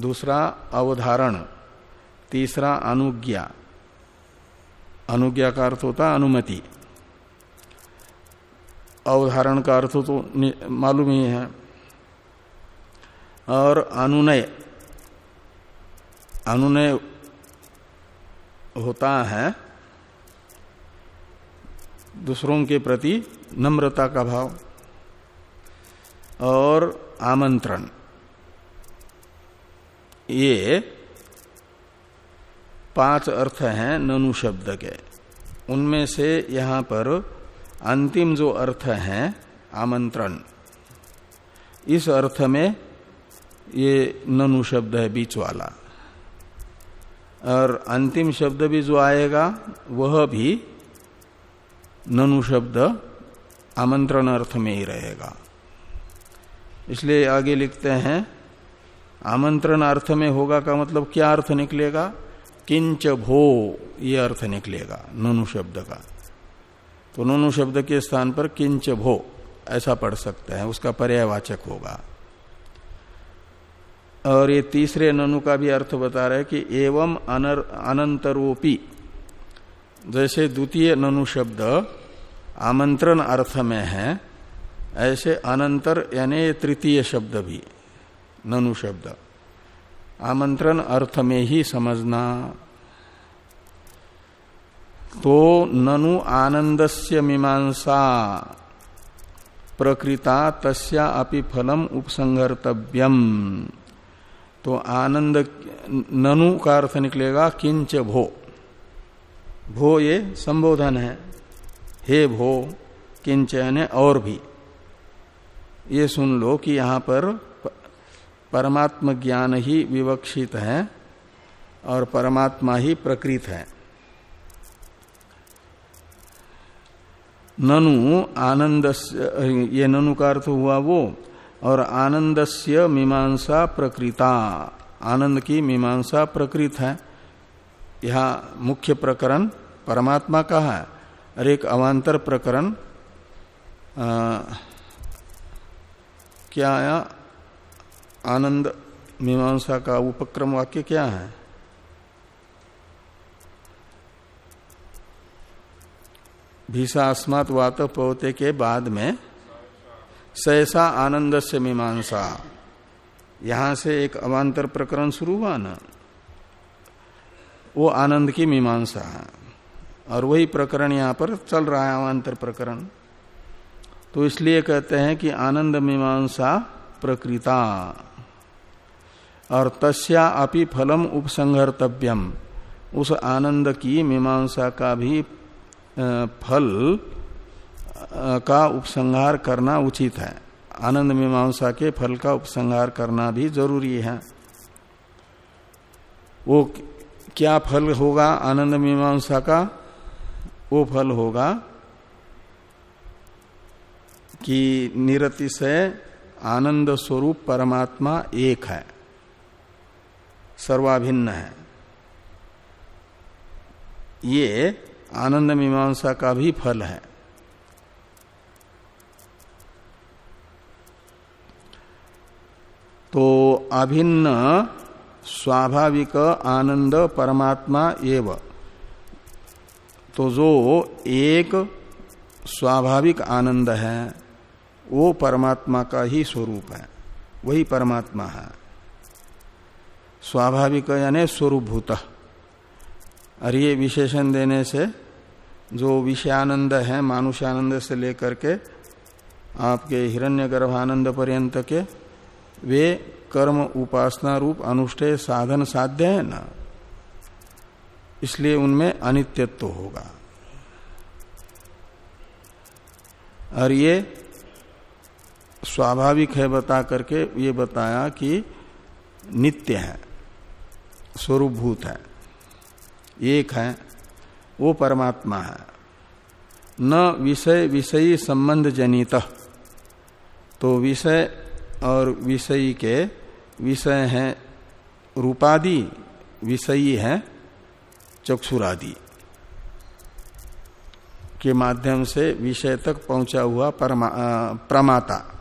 दूसरा अवधारण, तीसरा अनुज्ञा अनुज्ञा का अर्थ होता अनुमति। अवधारण का अर्थ तो मालूम ही है। और अनुनय। अनुनय होता है दूसरों के प्रति नम्रता का भाव और आमंत्रण। ये पाँच अर्थ हैं ननु शब्द के। उनमें से यहाँ पर अंतिम जो अर्थ है, आमंत्रण। इस अर्थ में ये ननु शब्द है बीच वाला। और अंतिम शब्द भी जो आएगा, वह भी ननु शब्द आमंत्रण अर्थ में ही रहेगा। इसलिए आगे लिखते हैं, आमंत्रण अर्थ में होगा का मतलब क्या अर्थ निकलेगा? किंच भो, ये अर्थ निकलेगा, ननु शब्द का। तो ननु शब्द के स्थान पर किंच भो, ऐसा पढ़ सकते हैं, उसका पर्यायवाचक होगा। और ये तीसरे ननु का भी अर्थ बता रहे कि एवं अनर, अनंतरोपी, जैसे द्वितीय ननु शब्द, आमंत्रण अर्थ में है, ऐसे अनंतर यानी तृतीय शब्द भी, ननु शब्द। आमंत्रण अर्थ में ही समझना। तो ननु आनंदस्य मीमांसा। प्रकृता तस्या अपि फलम उपसंगर्तव्यम तो आनंद ननु का अर्थ निकलेगा, किंच भो। भो ये संबोधन है। हे भो, किंच और भी। ये सुन लो कि यहाँ पर परमात्म ज्ञान ही विवक्षित है और परमात्मा ही प्रकृत है। ननु आनंद ये ननु का अर्थ हुआ वो, और आनंदस्य मीमांसा प्रकृता। आनंद की मीमांसा प्रकृत है। यह मुख्य प्रकरण परमात्मा का है और एक अवान्तर प्रकरण क्या आया? आनंद मीमांसा का उपक्रम वाक्य क्या है? भीषा अस्मात वात पवते के बाद में, सहसा आनंद से मीमांसा। यहाँ से एक अवान्तर प्रकरण शुरू हुआ ना? वो आनंद की मीमांसा है। और वही प्रकरण यहाँ पर चल रहा है, अवान्तर प्रकरण। तो इसलिए कहते हैं कि आनंद मीमांसा प्रकृता। और तस्या अपि फलम उपसंहर्तव्यम। उस आनंद की मीमांसा का भी फल का उपसंहार करना उचित है। आनंद मीमांसा के फल का उपसंहार करना भी ज़रूरी है। वो क्या फल होगा आनंद मीमांसा का? वो फल होगा कि निरति से आनंद स्वरूप परमात्मा एक है। सर्वाभिन्न है। ये आनंद मीमांसा का भी फल है। तो अभिन्न, स्वाभाविक, आनंद, परमात्मा एव। तो जो एक स्वाभाविक आनंद है, वो परमात्मा का ही स्वरूप है। वही परमात्मा है। स्वाभाविक यानी स्वरूपभूत और ये विशेषण देने से जो विषयानंद है मानुष्यानंद से लेकर के आपके हिरण्य गर्भानंद पर्यंत के, वे कर्म उपासना रूप अनुष्ठेय साधन साध्य है ना? इसलिए उनमें अनित्यत्व होगा। और ये स्वाभाविक है बता करके ये बताया कि नित्य है। स्वरूपभूत है। एक है वो परमात्मा है। न विषय विषयी संबंध जनित। तो विषय और विषयी के विषय हैं रूपादि विषयी है चक्षुरादि। के माध्यम से विषय तक पहुँचा हुआ परमा, प्रमाता।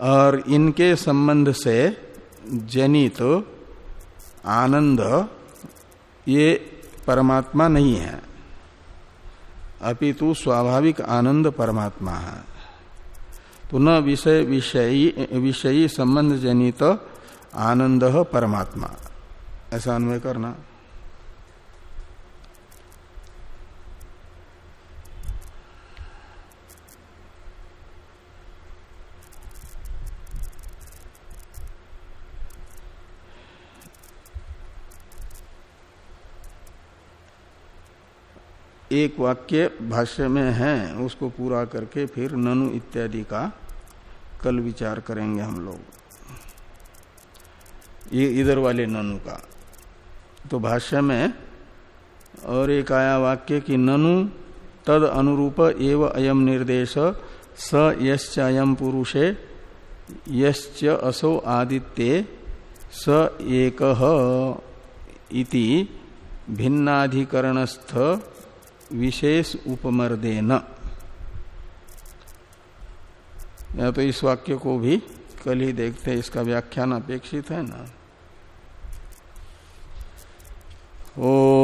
और इनके संबंध से जनित आनंद, ये परमात्मा नहीं है। अपितु स्वाभाविक आनंद परमात्मा है। तो न विषय, विषयी विषयी संबंध जनित आनंद परमात्मा। ऐसा अन्वय करना। एक वाक्य भाष्य में है, उसको पूरा करके फिर ननु इत्यादि का कल विचार करेंगे हम लोग। ये इधर वाले ननु का। तो भाष्य में, और एक आया वाक्य कि ननु तद अनुरूप एव अयम निर्देश स यश्चयम पुरुषे यश्च असो आदित्य स एक इति भिन्नाधिकरणस्थ विशेष उपमर्देन। या तो इस वाक्य को भी कल ही देखते हैं, इसका व्याख्यान अपेक्षित है ना? ओ